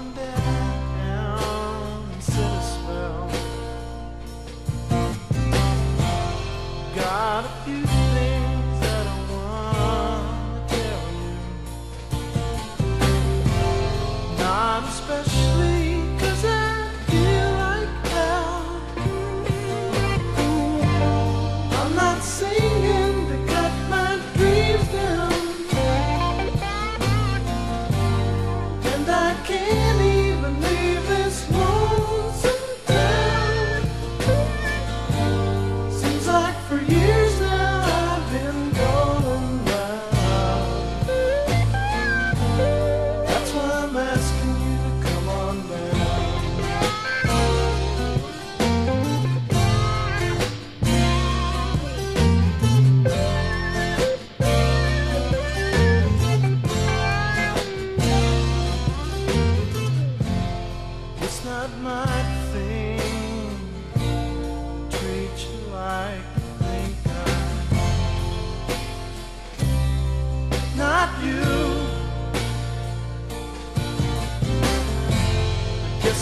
on down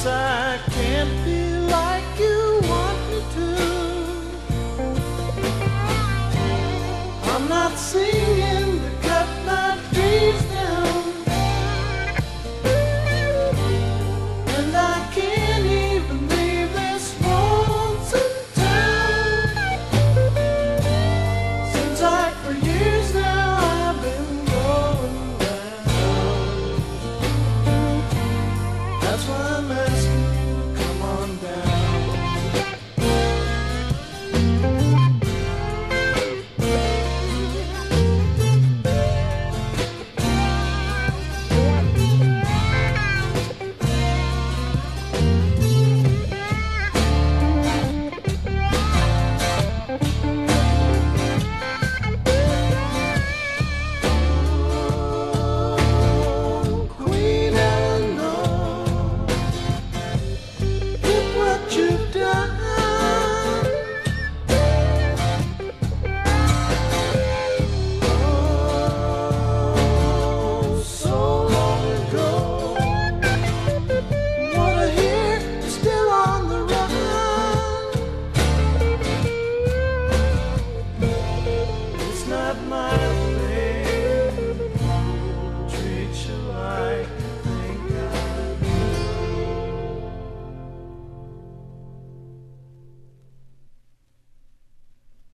I can't be like